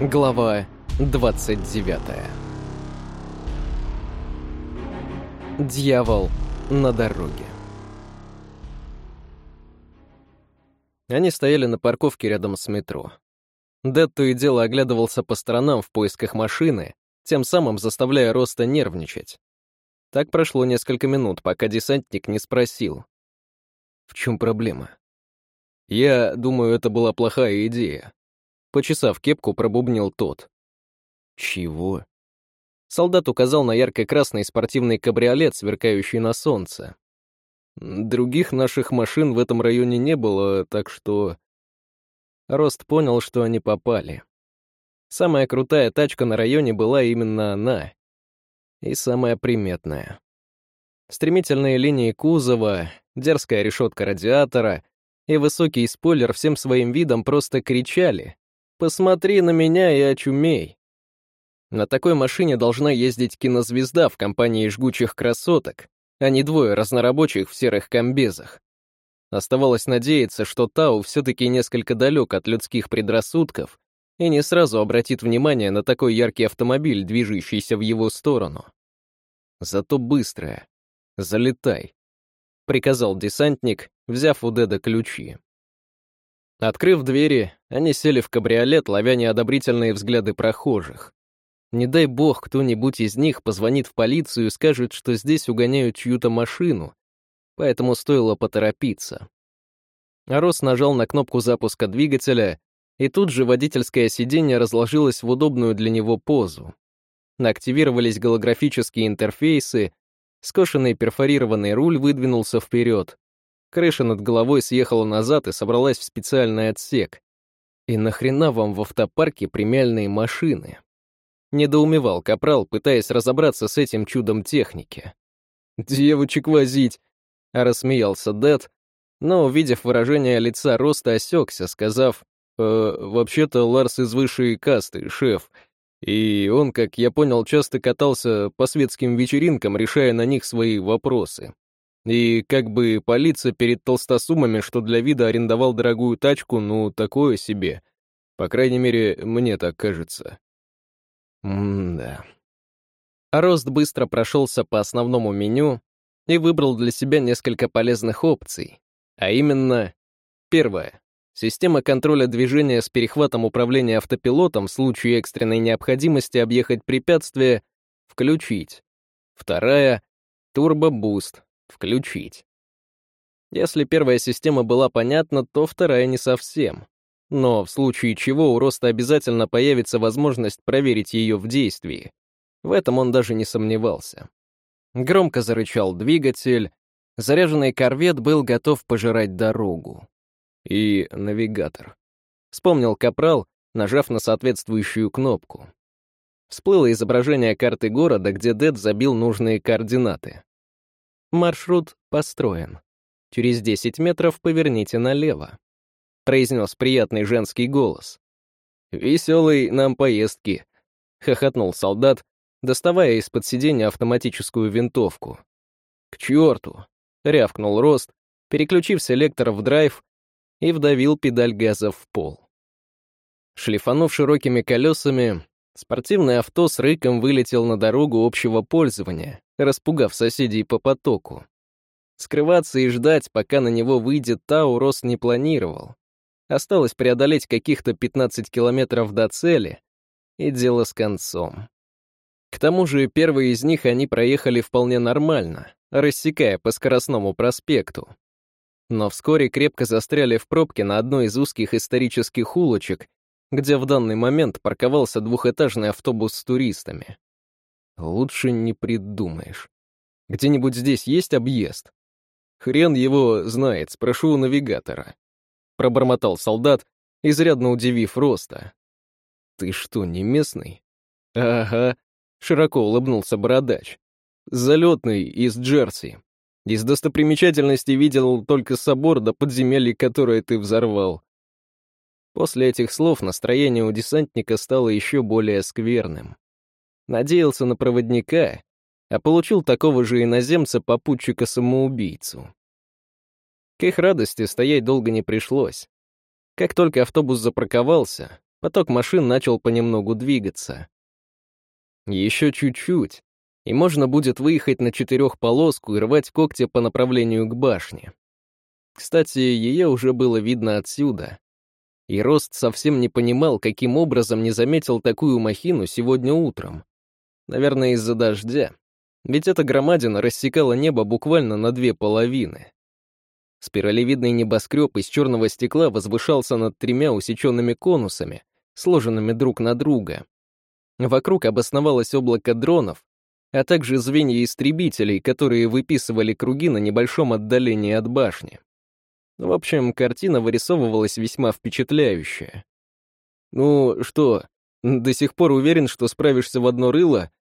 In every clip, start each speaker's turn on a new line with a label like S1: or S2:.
S1: Глава 29 Дьявол на дороге Они стояли на парковке рядом с метро. Дэд то и дело оглядывался по сторонам в поисках машины, тем самым заставляя Роста нервничать. Так прошло несколько минут, пока десантник не спросил. В чем проблема? Я думаю, это была плохая идея. Почесав кепку, пробубнил тот. «Чего?» Солдат указал на ярко-красный спортивный кабриолет, сверкающий на солнце. Других наших машин в этом районе не было, так что... Рост понял, что они попали. Самая крутая тачка на районе была именно она. И самая приметная. Стремительные линии кузова, дерзкая решетка радиатора и высокий спойлер всем своим видом просто кричали, Посмотри на меня и очумей. На такой машине должна ездить кинозвезда в компании жгучих красоток, а не двое разнорабочих в серых комбезах. Оставалось надеяться, что Тау все-таки несколько далек от людских предрассудков и не сразу обратит внимание на такой яркий автомобиль, движущийся в его сторону. Зато быстрая. Залетай, — приказал десантник, взяв у Деда ключи. Открыв двери, они сели в кабриолет, ловя неодобрительные взгляды прохожих. Не дай бог, кто-нибудь из них позвонит в полицию и скажет, что здесь угоняют чью-то машину, поэтому стоило поторопиться. Арос нажал на кнопку запуска двигателя, и тут же водительское сиденье разложилось в удобную для него позу. Активировались голографические интерфейсы, скошенный перфорированный руль выдвинулся вперед, Крыша над головой съехала назад и собралась в специальный отсек. И нахрена вам в автопарке премиальные машины? Недоумевал Капрал, пытаясь разобраться с этим чудом техники. «Девочек возить!» — рассмеялся Дэд, но, увидев выражение лица Роста, осекся, сказав, «Э, «Вообще-то Ларс из высшей касты, шеф, и он, как я понял, часто катался по светским вечеринкам, решая на них свои вопросы. И как бы полиция перед толстосумами, что для вида арендовал дорогую тачку, ну, такое себе. По крайней мере, мне так кажется. М-да. Рост быстро прошелся по основному меню и выбрал для себя несколько полезных опций. А именно, первое. Система контроля движения с перехватом управления автопилотом в случае экстренной необходимости объехать препятствие включить. Вторая — турбо-буст, Включить. Если первая система была понятна, то вторая не совсем. Но в случае чего у Роста обязательно появится возможность проверить ее в действии. В этом он даже не сомневался. Громко зарычал двигатель. Заряженный корвет был готов пожирать дорогу. И навигатор. Вспомнил Капрал, нажав на соответствующую кнопку. Всплыло изображение карты города, где Дед забил нужные координаты. Маршрут построен. Через 10 метров поверните налево», — произнес приятный женский голос. «Веселой нам поездки», — хохотнул солдат, доставая из-под сиденья автоматическую винтовку. «К черту!» — рявкнул Рост, переключив селектор в драйв и вдавил педаль газа в пол. Шлифанув широкими колесами, спортивное авто с рыком вылетел на дорогу общего пользования, распугав соседей по потоку. Скрываться и ждать, пока на него выйдет Тау, Рос не планировал. Осталось преодолеть каких-то 15 километров до цели, и дело с концом. К тому же первые из них они проехали вполне нормально, рассекая по скоростному проспекту. Но вскоре крепко застряли в пробке на одной из узких исторических улочек, где в данный момент парковался двухэтажный автобус с туристами. Лучше не придумаешь. Где-нибудь здесь есть объезд? Хрен его знает, спрошу у навигатора. Пробормотал солдат, изрядно удивив Роста. Ты что, не местный? Ага, широко улыбнулся бородач. Залетный из Джерси. Из достопримечательностей видел только собор до подземелья, которое ты взорвал. После этих слов настроение у десантника стало еще более скверным. Надеялся на проводника, а получил такого же иноземца-попутчика-самоубийцу. К их радости стоять долго не пришлось. Как только автобус запарковался, Поток машин начал понемногу двигаться. Еще чуть-чуть, и можно будет выехать на четырехполоску и рвать когти по направлению к башне. Кстати, ее уже было видно отсюда. И Рост совсем не понимал, каким образом не заметил такую махину сегодня утром. Наверное, из-за дождя. Ведь эта громадина рассекала небо буквально на две половины. Спиралевидный небоскреб из черного стекла возвышался над тремя усеченными конусами, сложенными друг на друга. Вокруг обосновалось облако дронов, а также звенья истребителей, которые выписывали круги на небольшом отдалении от башни. В общем, картина вырисовывалась весьма впечатляющая. «Ну что, до сих пор уверен, что справишься в одно рыло?» —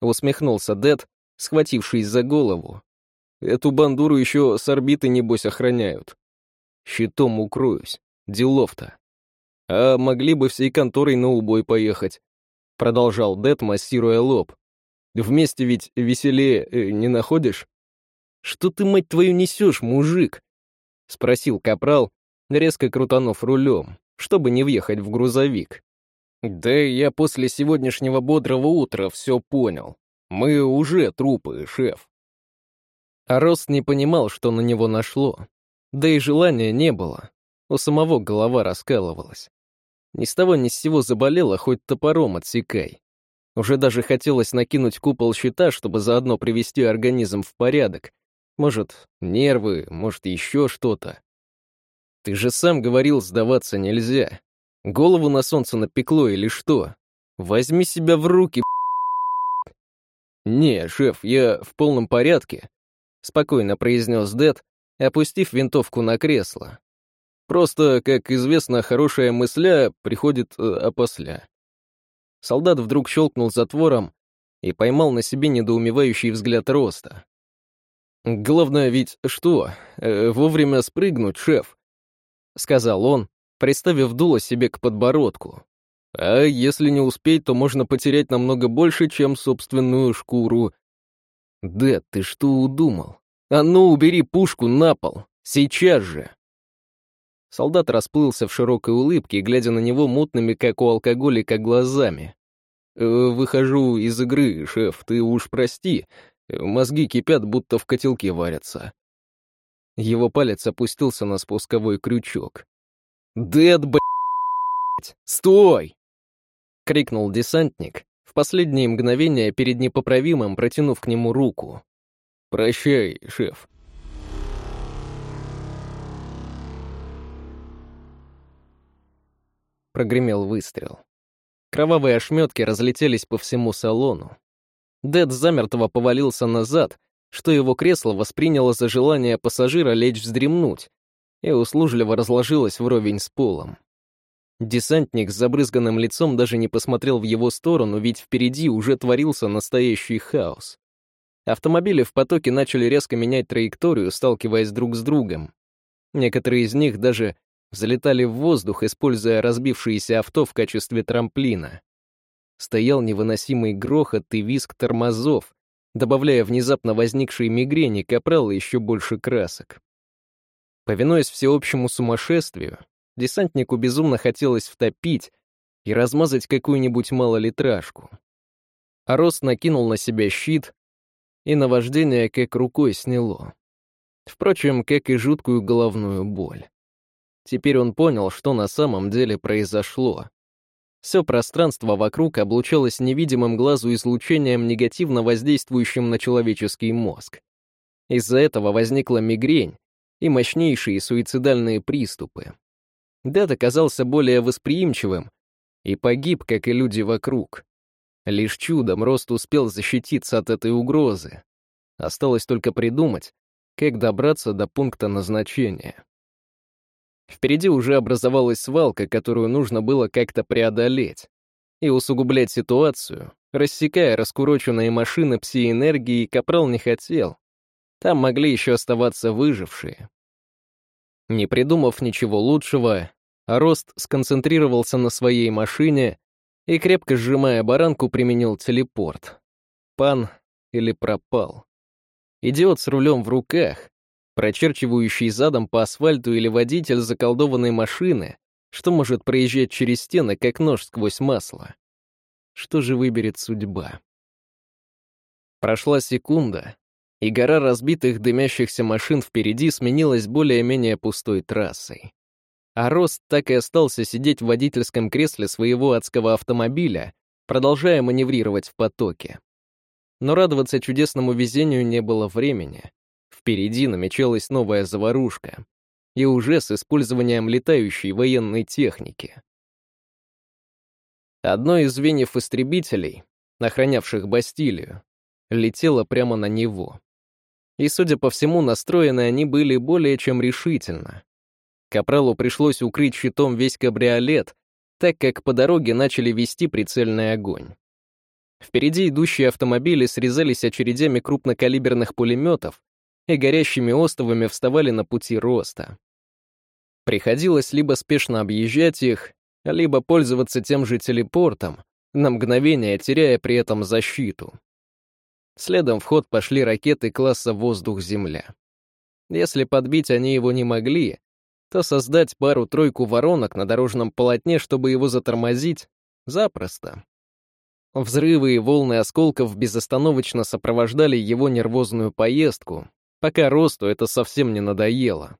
S1: усмехнулся Дед, схватившись за голову. «Эту бандуру еще с орбиты, небось, охраняют. Щитом укроюсь. Делов-то. А могли бы всей конторой на убой поехать», — продолжал Дед, массируя лоб. Вместе ведь веселее э, не находишь? Что ты, мать твою, несешь, мужик? Спросил капрал, резко крутанув рулем, чтобы не въехать в грузовик. Да я после сегодняшнего бодрого утра все понял. Мы уже трупы, шеф. А Рост не понимал, что на него нашло. Да и желания не было. У самого голова раскалывалась. Ни с того ни с сего заболела, хоть топором отсекай. Уже даже хотелось накинуть купол щита, чтобы заодно привести организм в порядок. Может, нервы, может, еще что-то. Ты же сам говорил, сдаваться нельзя. Голову на солнце напекло или что? Возьми себя в руки, «Не, шеф, я в полном порядке», — спокойно произнес Дэд, опустив винтовку на кресло. «Просто, как известно, хорошая мысля приходит э, опосля. Солдат вдруг щелкнул затвором и поймал на себе недоумевающий взгляд роста. «Главное ведь что? Э, вовремя спрыгнуть, шеф», — сказал он, приставив дуло себе к подбородку. «А если не успеть, то можно потерять намного больше, чем собственную шкуру». «Дэд, ты что удумал? А ну, убери пушку на пол! Сейчас же!» Солдат расплылся в широкой улыбке, глядя на него мутными, как у алкоголика, глазами. «Э, «Выхожу из игры, шеф, ты уж прости. Мозги кипят, будто в котелке варятся». Его палец опустился на спусковой крючок. «Дэд, блядь! Стой!» — крикнул десантник, в последние мгновения перед непоправимым протянув к нему руку. «Прощай, шеф». Прогремел выстрел. Кровавые ошметки разлетелись по всему салону. Дед замертво повалился назад, что его кресло восприняло за желание пассажира лечь вздремнуть и услужливо разложилось вровень с полом. Десантник с забрызганным лицом даже не посмотрел в его сторону, ведь впереди уже творился настоящий хаос. Автомобили в потоке начали резко менять траекторию, сталкиваясь друг с другом. Некоторые из них даже взлетали в воздух, используя разбившиеся авто в качестве трамплина. Стоял невыносимый грохот и визг тормозов, добавляя внезапно возникшей мигрени капрала еще больше красок. Повинуясь всеобщему сумасшествию, десантнику безумно хотелось втопить и размазать какую-нибудь малолитражку. А Рост накинул на себя щит, и наваждение как рукой сняло. Впрочем, как и жуткую головную боль. Теперь он понял, что на самом деле произошло. Все пространство вокруг облучалось невидимым глазу излучением, негативно воздействующим на человеческий мозг. Из-за этого возникла мигрень и мощнейшие суицидальные приступы. Дэд оказался более восприимчивым и погиб, как и люди вокруг. Лишь чудом Рост успел защититься от этой угрозы. Осталось только придумать, как добраться до пункта назначения. Впереди уже образовалась свалка, которую нужно было как-то преодолеть. И усугублять ситуацию, рассекая раскуроченные машины пси-энергии, Капрал не хотел. Там могли еще оставаться выжившие. Не придумав ничего лучшего, Рост сконцентрировался на своей машине и, крепко сжимая баранку, применил телепорт. Пан или пропал. Идиот с рулем в руках, прочерчивающий задом по асфальту или водитель заколдованной машины, Что может проезжать через стены, как нож сквозь масло? Что же выберет судьба? Прошла секунда, и гора разбитых дымящихся машин впереди сменилась более-менее пустой трассой. А Рост так и остался сидеть в водительском кресле своего адского автомобиля, продолжая маневрировать в потоке. Но радоваться чудесному везению не было времени. Впереди намечалась новая заварушка, и уже с использованием летающей военной техники. Одно из звеньев истребителей, охранявших Бастилию, летело прямо на него. И, судя по всему, настроены они были более чем решительно. Капралу пришлось укрыть щитом весь кабриолет, так как по дороге начали вести прицельный огонь. Впереди идущие автомобили срезались очередями крупнокалиберных пулеметов и горящими остовами вставали на пути роста. Приходилось либо спешно объезжать их, либо пользоваться тем же телепортом, на мгновение теряя при этом защиту. Следом в ход пошли ракеты класса «Воздух-Земля». Если подбить они его не могли, то создать пару-тройку воронок на дорожном полотне, чтобы его затормозить, запросто. Взрывы и волны осколков безостановочно сопровождали его нервозную поездку, пока Росту это совсем не надоело.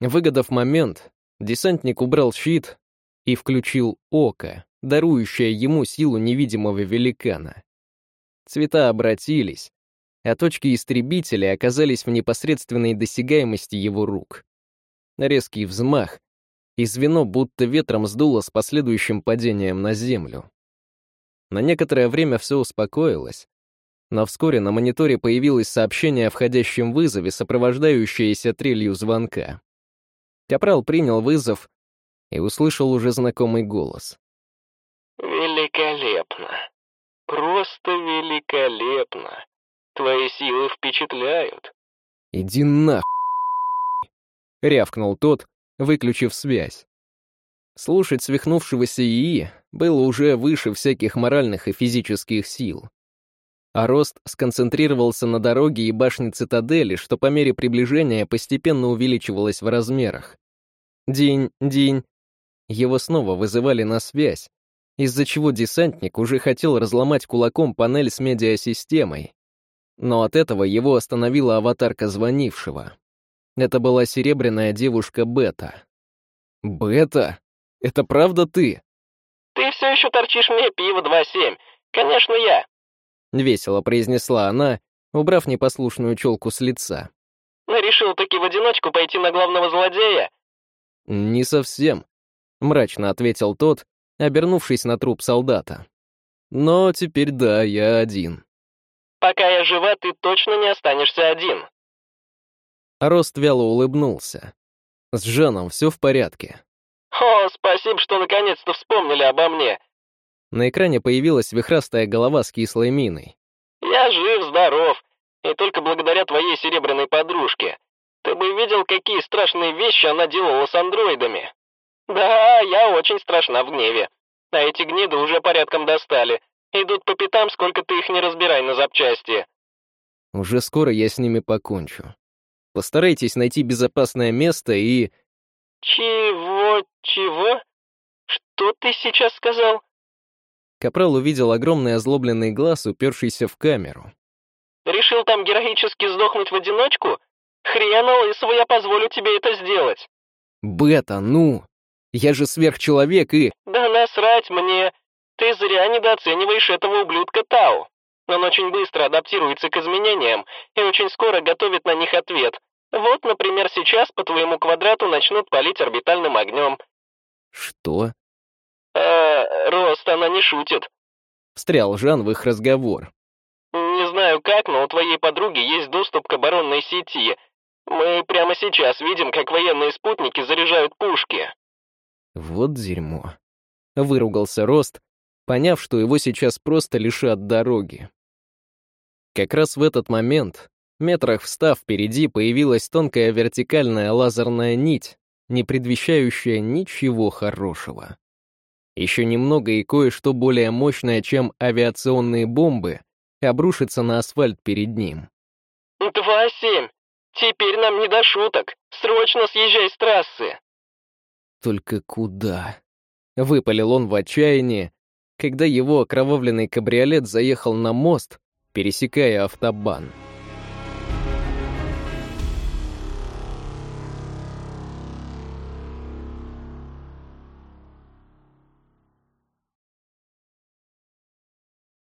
S1: Выгодав момент, десантник убрал щит и включил око, дарующее ему силу невидимого великана. Цвета обратились, а точки истребителя оказались в непосредственной досягаемости его рук. Резкий взмах, и звено будто ветром сдуло с последующим падением на землю. На некоторое время все успокоилось, но вскоре на мониторе появилось сообщение о входящем вызове, сопровождающееся трелью звонка. Капрал принял вызов и услышал уже знакомый голос.
S2: «Великолепно! Просто великолепно! Твои силы впечатляют!»
S1: «Иди нах!» — рявкнул тот, выключив связь. Слушать свихнувшегося ИИ было уже выше всяких моральных и физических сил. А рост сконцентрировался на дороге и башне цитадели, что по мере приближения постепенно увеличивалось в размерах. День, день. Его снова вызывали на связь, из-за чего десантник уже хотел разломать кулаком панель с медиасистемой. Но от этого его остановила аватарка звонившего. Это была серебряная девушка Бета. «Бета? Это правда ты?»
S2: «Ты все еще торчишь мне пиво 2.7. Конечно, я!»
S1: Весело произнесла она, убрав непослушную челку с лица.
S2: «Но решил таки в одиночку пойти на главного злодея?»
S1: «Не совсем», — мрачно ответил тот, обернувшись на труп солдата. «Но теперь да, я один».
S2: «Пока я жива, ты точно не останешься один».
S1: Рост вяло улыбнулся. «С Жаном все в порядке».
S2: «О, спасибо, что наконец-то вспомнили обо мне».
S1: На экране появилась вихрастая голова с кислой миной.
S2: «Я жив-здоров, и только благодаря твоей серебряной подружке. Ты бы видел, какие страшные вещи она делала с андроидами. Да, я очень страшна в гневе. А эти гниды уже порядком достали. Идут по пятам, сколько ты их не разбирай на запчасти.
S1: Уже скоро я с ними покончу. Постарайтесь найти безопасное место и...
S2: Чего, чего? Что ты сейчас сказал?
S1: Капрал увидел огромный озлобленный глаз, упершийся в камеру.
S2: Решил там героически сдохнуть в одиночку? Хрена лысого я позволю тебе это сделать.
S1: Бета, ну! Я же сверхчеловек и...
S2: Да насрать мне! Ты зря недооцениваешь этого ублюдка Тау. Он очень быстро адаптируется к изменениям и очень скоро готовит на них ответ. Вот, например, сейчас по твоему квадрату начнут палить орбитальным огнем.
S1: Что?
S2: Э, Рост, она не шутит.
S1: Встрял Жан в их разговор.
S2: Не знаю как, но у твоей подруги есть доступ к оборонной сети, мы прямо сейчас видим, как военные спутники заряжают пушки.
S1: Вот дерьмо. Выругался Рост, поняв, что его сейчас просто лишат дороги. Как раз в этот момент, метрах встав впереди, появилась тонкая вертикальная лазерная нить, не предвещающая ничего хорошего. Еще немного и кое-что более мощное, чем авиационные бомбы, обрушится на асфальт перед ним.
S2: «Два семь! Теперь нам не до шуток. Срочно съезжай с трассы.
S1: Только куда? Выпалил он в отчаянии, когда его окровавленный кабриолет заехал на мост, пересекая автобан.